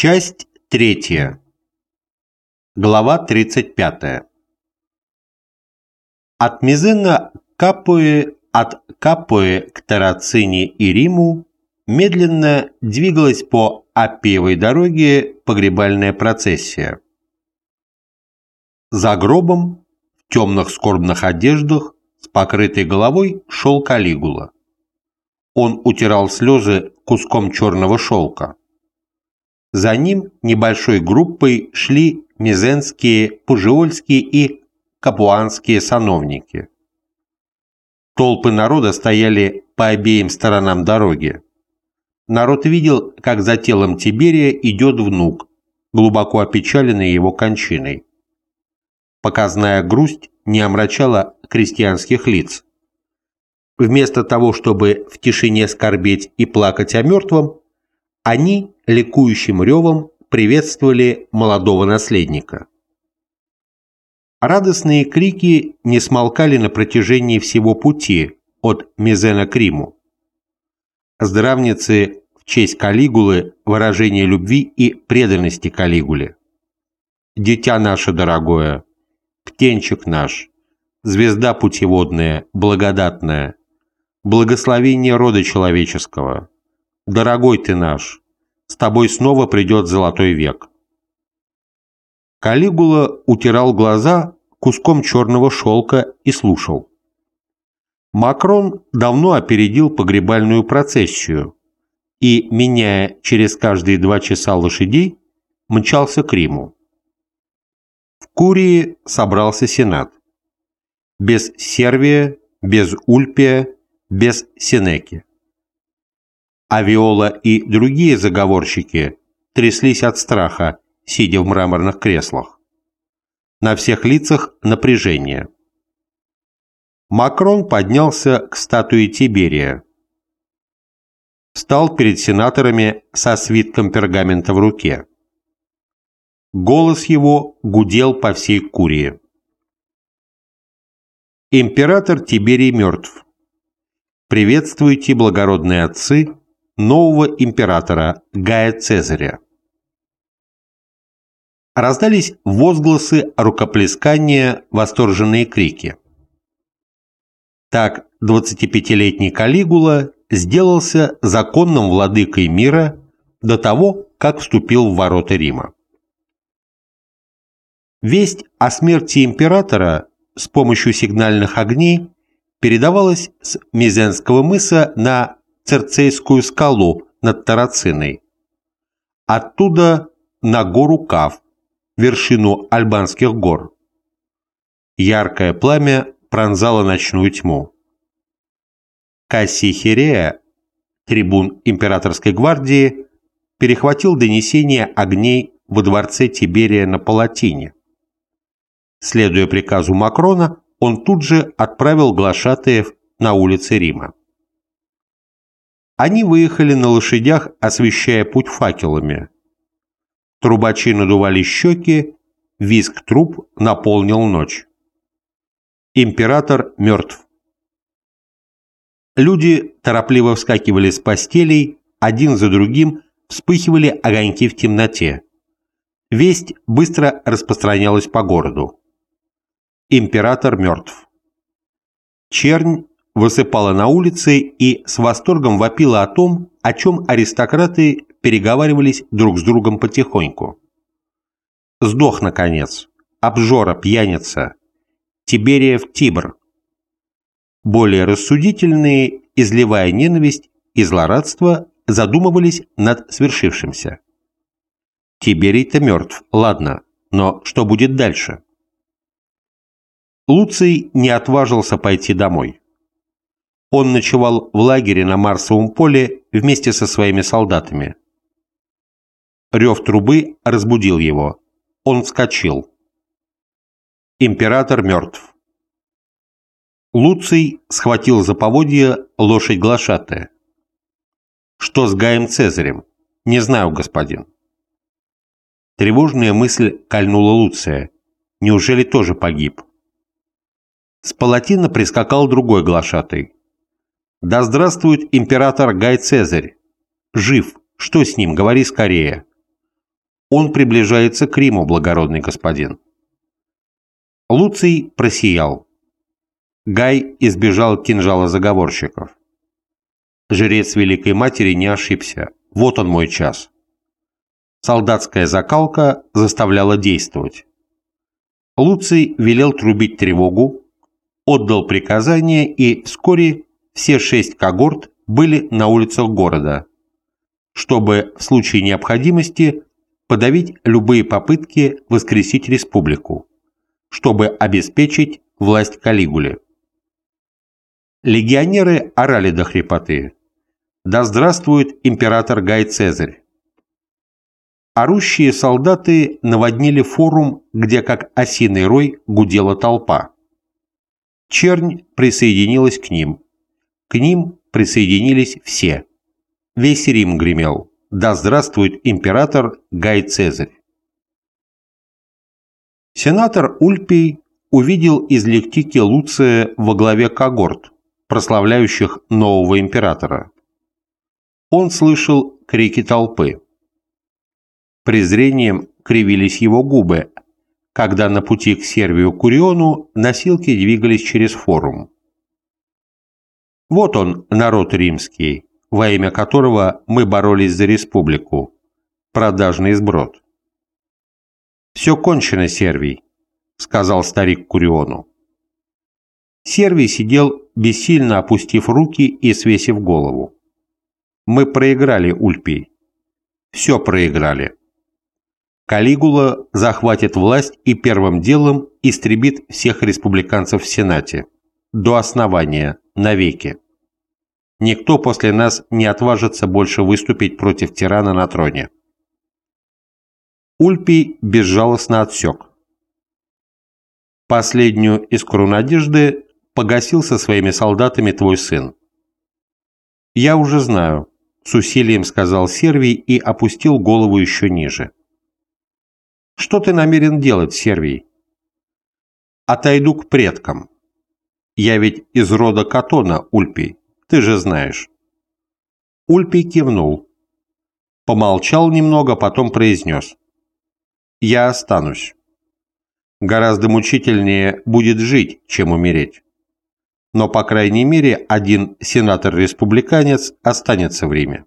Часть третья. Глава 35. От Мизена Капуэ, от Капуэ к Тарацине и Риму медленно двигалась по Аппиевой дороге погребальная процессия. За гробом, в темных скорбных одеждах, с покрытой головой шел Калигула. Он утирал слезы куском черного шелка. За ним небольшой группой шли мизенские, пужиольские и капуанские сановники. Толпы народа стояли по обеим сторонам дороги. Народ видел, как за телом Тиберия идет внук, глубоко опечаленный его кончиной. Показная грусть не омрачала крестьянских лиц. Вместо того, чтобы в тишине скорбеть и плакать о мертвом, они ликующим ревом приветствовали молодого наследника. Радостные крики не смолкали на протяжении всего пути от Мизена к Риму. Здравницы в честь Калигулы выражение любви и преданности Калигуле. «Дитя наше дорогое, птенчик наш, звезда путеводная, благодатная, благословение рода человеческого, дорогой ты наш, с тобой снова придет золотой век. Калигула утирал глаза куском черного шелка и слушал. Макрон давно опередил погребальную процессию и, меняя через каждые два часа лошадей, мчался к Риму. В Курии собрался Сенат. Без Сервия, без Ульпия, без Сенеки. Авиола и другие заговорщики тряслись от страха, сидя в мраморных креслах. На всех лицах напряжение. Макрон поднялся к статуе Тиберия. Встал перед сенаторами со свитком пергамента в руке. Голос его гудел по всей Курии. Император Тиберий мертв. Приветствуйте, благородные отцы, нового императора Гая Цезаря. Раздались возгласы, рукоплескания, восторженные крики. Так 25-летний Калигула сделался законным владыкой мира до того, как вступил в ворота Рима. Весть о смерти императора с помощью сигнальных огней передавалась с Мизенского мыса на Церцейскую скалу над Тарациной. Оттуда на гору Кав, вершину Альбанских гор. Яркое пламя пронзало ночную тьму. Кассий Хирея, трибун императорской гвардии, перехватил донесение огней во дворце Тиберия на Палатине. Следуя приказу Макрона, он тут же отправил глашатаев на улицы Рима. Они выехали на лошадях, освещая путь факелами. Трубачи надували щеки, визг труб наполнил ночь. Император мертв. Люди торопливо вскакивали с постелей, один за другим вспыхивали огоньки в темноте. Весть быстро распространялась по городу. Император мертв. Чернь высыпала на улице и с восторгом вопила о том, о чем аристократы переговаривались друг с другом потихоньку. Сдох, наконец. Обжора, пьяница. Тибериев Тибр. Более рассудительные, изливая ненависть и злорадство, задумывались над свершившимся. Тиберий-то мертв, ладно, но что будет дальше? Луций не отважился пойти домой. Он ночевал в лагере на Марсовом поле вместе со своими солдатами. Рев трубы разбудил его. Он вскочил. Император мертв. Луций схватил за поводья лошадь глашатая. «Что с Гаем Цезарем? Не знаю, господин». Тревожная мысль кольнула Луция. Неужели тоже погиб? С палатина прискакал другой глашатый. Да здравствует император Гай Цезарь! Жив! Что с ним? Говори скорее!» Он приближается к Риму, благородный господин. Луций просиял. Гай избежал кинжала заговорщиков. Жрец Великой Матери не ошибся. Вот он мой час. Солдатская закалка заставляла действовать. Луций велел трубить тревогу, отдал приказание, и вскоре все шесть когорт были на улицах города, чтобы в случае необходимости подавить любые попытки воскресить республику, чтобы обеспечить власть Калигуле. Легионеры орали до хрипоты. «Да здравствует император Гай Цезарь!» Орущие солдаты наводнили форум, где как осиный рой гудела толпа. Чернь присоединилась к ним. К ним присоединились все. Весь Рим гремел. Да здравствует император Гай Цезарь! Сенатор Ульпий увидел из лектики Луция во главе когорт, прославляющих нового императора. Он слышал крики толпы. Презрением кривились его губы, когда на пути к Сервию Куриону носилки двигались через форум. Вот он, народ римский, во имя которого мы боролись за республику, продажный сброд. «Все кончено, Сервий», — сказал старик Куриону. Сервий сидел, бессильно опустив руки и свесив голову. «Мы проиграли, Ульпий. Все проиграли. Калигула захватит власть и первым делом истребит всех республиканцев в Сенате. До основания, навеки. Никто после нас не отважится больше выступить против тирана на троне. Ульпий безжалостно отсек. Последнюю искру надежды погасил со своими солдатами твой сын. «Я уже знаю», — с усилием сказал Сервий и опустил голову еще ниже. Что ты намерен делать, Сервий? Отойду к предкам. Я ведь из рода Катона, Ульпий, ты же знаешь. Ульпий кивнул. Помолчал немного, потом произнес. Я останусь. Гораздо мучительнее будет жить, чем умереть. Но, по крайней мере, один сенатор-республиканец останется в Риме.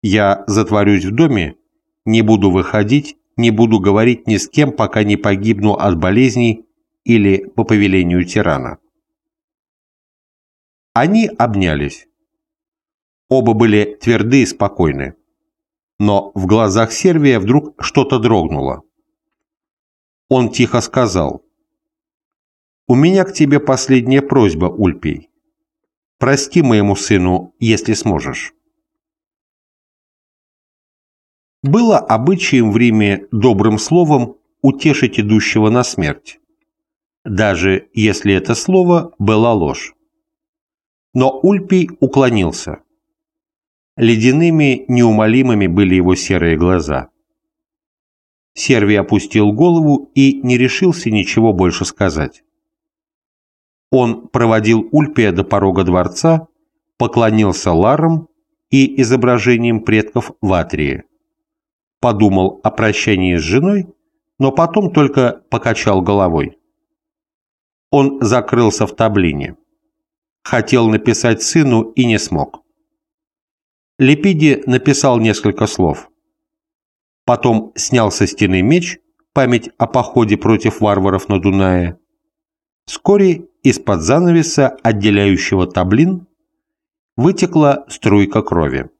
Я затворюсь в доме, не буду выходить не буду говорить ни с кем, пока не погибну от болезней или по повелению тирана. Они обнялись. Оба были тверды и спокойны. Но в глазах Сервия вдруг что-то дрогнуло. Он тихо сказал. «У меня к тебе последняя просьба, Ульпий. Прости моему сыну, если сможешь». Было обычаем в Риме добрым словом утешить идущего на смерть, даже если это слово была ложь. Но Ульпий уклонился. Ледяными, неумолимыми были его серые глаза. Сервий опустил голову и не решился ничего больше сказать. Он проводил Ульпия до порога дворца, поклонился ларам и изображением предков в Атрии подумал о прощании с женой, но потом только покачал головой. Он закрылся в таблине. Хотел написать сыну и не смог. Лепиди написал несколько слов. Потом снял со стены меч, память о походе против варваров на Дунае. Вскоре из-под занавеса, отделяющего таблин, вытекла струйка крови.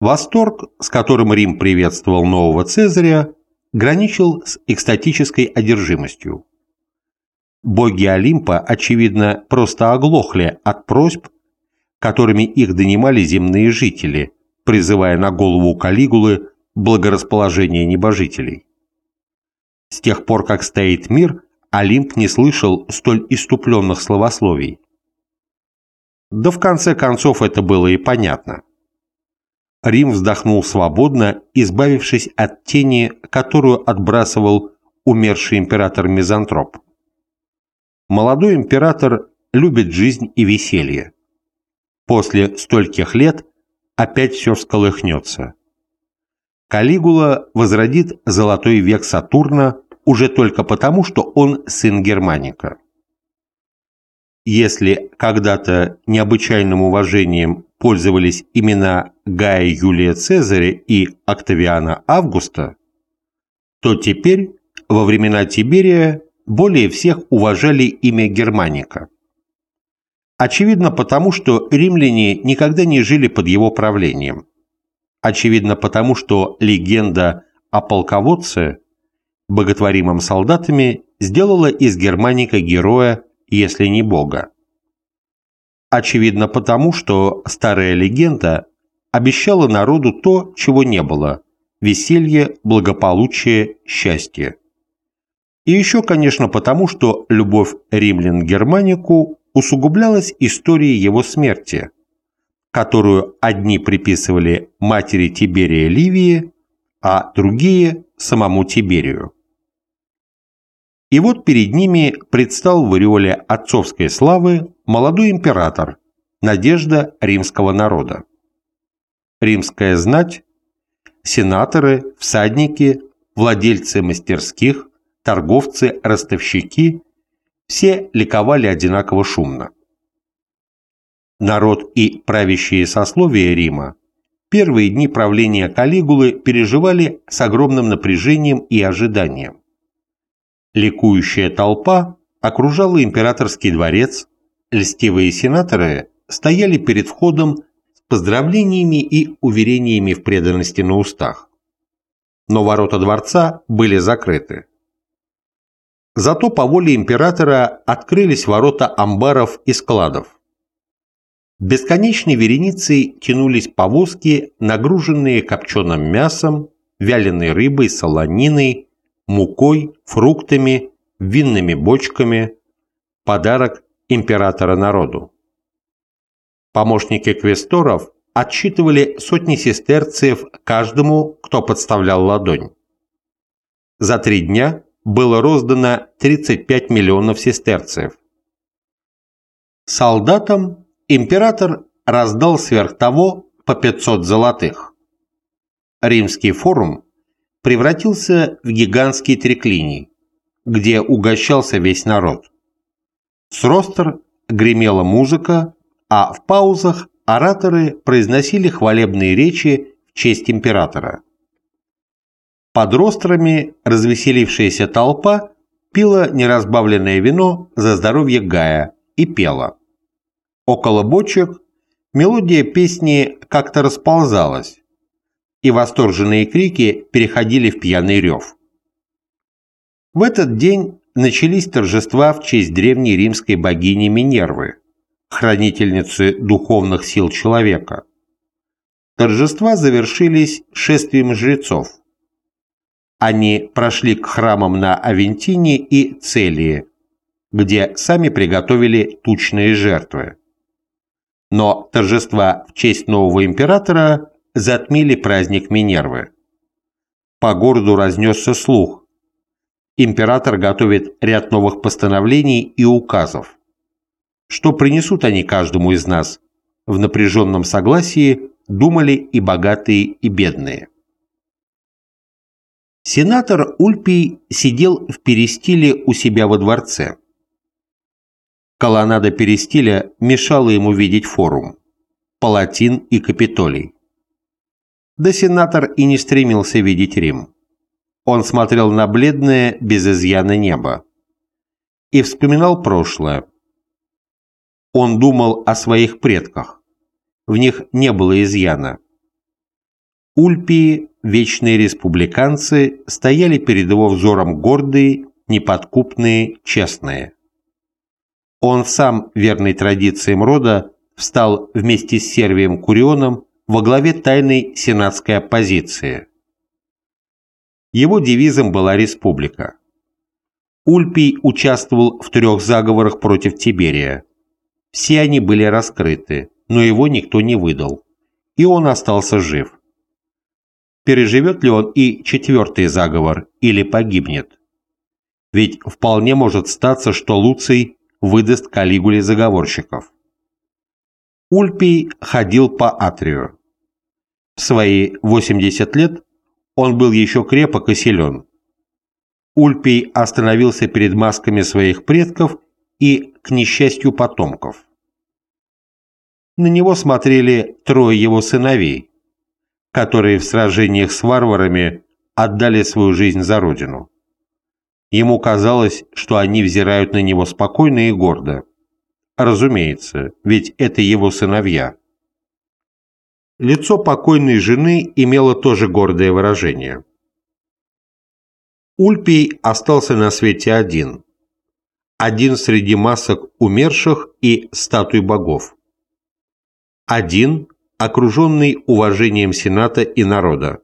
Восторг, с которым Рим приветствовал нового Цезаря, граничил с экстатической одержимостью. Боги Олимпа, очевидно, просто оглохли от просьб, которыми их донимали земные жители, призывая на голову Калигулы благорасположение небожителей. С тех пор, как стоит мир, Олимп не слышал столь иступленных словословий. Да в конце концов это было и понятно. Рим вздохнул свободно, избавившись от тени, которую отбрасывал умерший император-мизантроп. Молодой император любит жизнь и веселье. После стольких лет опять все всколыхнется. Калигула возродит золотой век Сатурна уже только потому, что он сын Германика. Если когда-то необычайным уважением пользовались имена Гая Юлия Цезаря и Октавиана Августа, то теперь, во времена Тиберия, более всех уважали имя Германика. Очевидно потому, что римляне никогда не жили под его правлением. Очевидно потому, что легенда о полководце, боготворимом солдатами, сделала из Германика героя, если не бога. Очевидно потому, что старая легенда обещала народу то, чего не было – веселье, благополучие, счастье. И еще, конечно, потому, что любовь римлян к Германику усугублялась историей его смерти, которую одни приписывали матери Тиберия Ливии, а другие – самому Тиберию. И вот перед ними предстал в ореоле отцовской славы молодой император, надежда римского народа. Римская знать, сенаторы, всадники, владельцы мастерских, торговцы, ростовщики – все ликовали одинаково шумно. Народ и правящие сословия Рима первые дни правления Калигулы переживали с огромным напряжением и ожиданием. Ликующая толпа окружала императорский дворец, льстивые сенаторы стояли перед входом с поздравлениями и уверениями в преданности на устах. Но ворота дворца были закрыты. Зато по воле императора открылись ворота амбаров и складов. Бесконечной вереницей тянулись повозки, нагруженные копченым мясом, вяленой рыбой, солониной, мукой, фруктами, винными бочками, подарок императора народу. Помощники квесторов отсчитывали сотни сестерциев каждому, кто подставлял ладонь. За три дня было роздано 35 миллионов сестерцев. Солдатам император раздал сверх того по 500 золотых. Римский форум превратился в гигантский триклиний, где угощался весь народ. С ростр гремела музыка, а в паузах ораторы произносили хвалебные речи в честь императора. Под рострами развеселившаяся толпа пила неразбавленное вино за здоровье Гая и пела. Около бочек мелодия песни как-то расползалась, и восторженные крики переходили в пьяный рев. В этот день начались торжества в честь древней римской богини Минервы, хранительницы духовных сил человека. Торжества завершились шествием жрецов – они прошли к храмам на Авентине и Целии, где сами приготовили тучные жертвы. Но торжества в честь нового императора затмили праздник Минервы. По городу разнесся слух. Император готовит ряд новых постановлений и указов. Что принесут они каждому из нас? В напряженном согласии думали и богатые, и бедные. Сенатор Ульпий сидел в перестиле у себя во дворце. Колоннада перестиля мешала ему видеть форум, Палатин и Капитолий. Да сенатор и не стремился видеть Рим. Он смотрел на бледное, без изъяна небо. И вспоминал прошлое. Он думал о своих предках. В них не было изъяна. Ульпии, вечные республиканцы, стояли перед его взором гордые, неподкупные, честные. Он сам, верный традициям рода, встал вместе с Сервием Курионом во главе тайной сенатской оппозиции. Его девизом была республика. Ульпий участвовал в трех заговорах против Тиберия. Все они были раскрыты, но его никто не выдал, и он остался жив переживет ли он и четвертый заговор или погибнет. Ведь вполне может статься, что Луций выдаст Калигуле заговорщиков. Ульпий ходил по Атрию. В свои 80 лет Он был еще крепок и силен. Ульпий остановился перед масками своих предков и, к несчастью, потомков. На него смотрели трое его сыновей, которые в сражениях с варварами отдали свою жизнь за родину. Ему казалось, что они взирают на него спокойно и гордо. Разумеется, ведь это его сыновья. Лицо покойной жены имело тоже гордое выражение. Ульпий остался на свете один. Один среди масок умерших и статуй богов. Один, окруженный уважением Сената и народа.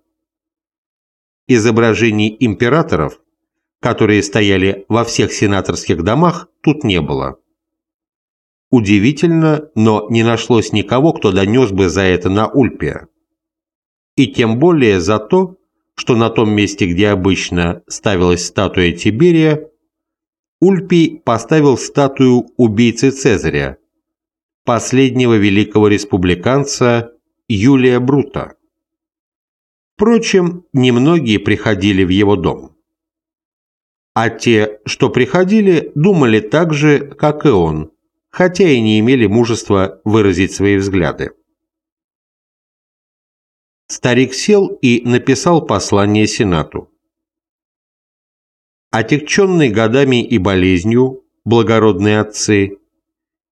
Изображений императоров, которые стояли во всех сенаторских домах, тут не было. Удивительно, но не нашлось никого, кто донес бы за это на Ульпия. И тем более за то, что на том месте, где обычно ставилась статуя Тиберия, Ульпий поставил статую убийцы Цезаря, последнего великого республиканца Юлия Брута. Впрочем, немногие приходили в его дом. А те, что приходили, думали так же, как и он, хотя и не имели мужества выразить свои взгляды. Старик сел и написал послание Сенату. Отягченный годами и болезнью, благородные отцы,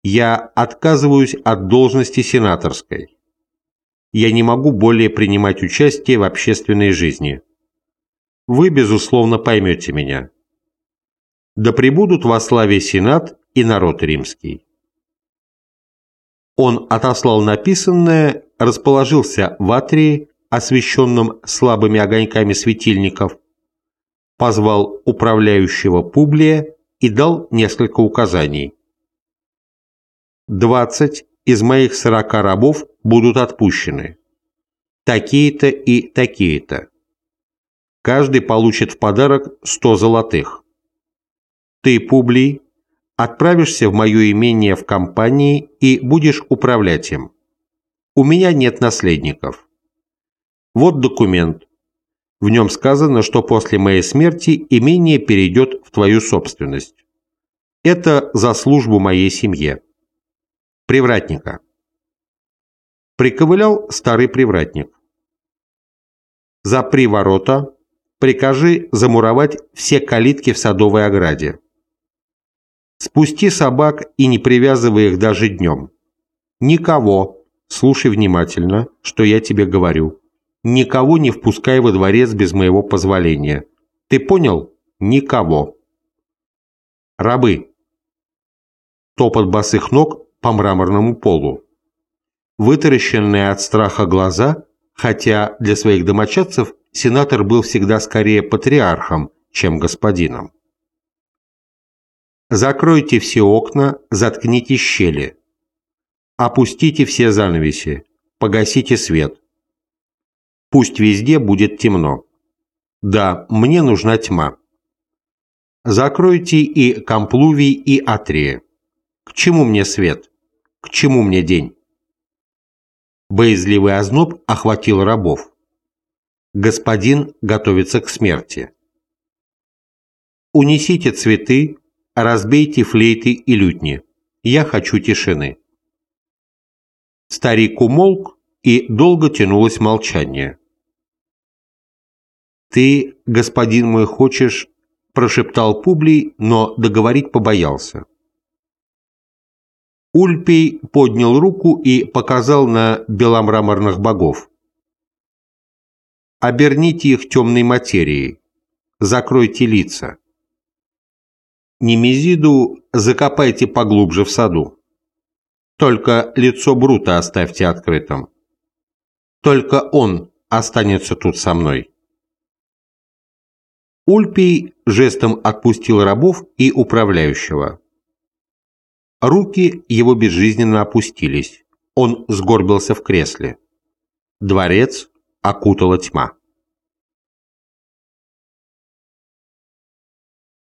я отказываюсь от должности сенаторской. Я не могу более принимать участие в общественной жизни. Вы, безусловно, поймете меня. Да пребудут во славе Сенат и народ римский. Он отослал написанное, расположился в атрии, освещенном слабыми огоньками светильников, позвал управляющего Публия и дал несколько указаний. «Двадцать из моих сорока рабов будут отпущены. Такие-то и такие-то. Каждый получит в подарок сто золотых. Ты, Публий, отправишься в мое имение в компании и будешь управлять им. У меня нет наследников. Вот документ. В нем сказано, что после моей смерти имение перейдет в твою собственность. Это за службу моей семье. Привратника. Приковылял старый привратник. Запри ворота, прикажи замуровать все калитки в садовой ограде. Спусти собак и не привязывай их даже днем. Никого, слушай внимательно, что я тебе говорю, никого не впускай во дворец без моего позволения. Ты понял? Никого. Рабы. Топот босых ног по мраморному полу. Вытаращенные от страха глаза, хотя для своих домочадцев сенатор был всегда скорее патриархом, чем господином. Закройте все окна, заткните щели. Опустите все занавеси, погасите свет. Пусть везде будет темно. Да, мне нужна тьма. Закройте и Камплувий, и Атрия. К чему мне свет? К чему мне день? Боязливый озноб охватил рабов. Господин готовится к смерти. Унесите цветы, Разбейте флейты и лютни. Я хочу тишины. Старик умолк, и долго тянулось молчание. «Ты, господин мой, хочешь...» – прошептал Публий, но договорить побоялся. Ульпий поднял руку и показал на беломраморных богов. «Оберните их темной материей, закройте лица». Немезиду закопайте поглубже в саду. Только лицо Брута оставьте открытым. Только он останется тут со мной. Ульпий жестом отпустил рабов и управляющего. Руки его безжизненно опустились. Он сгорбился в кресле. Дворец окутала тьма.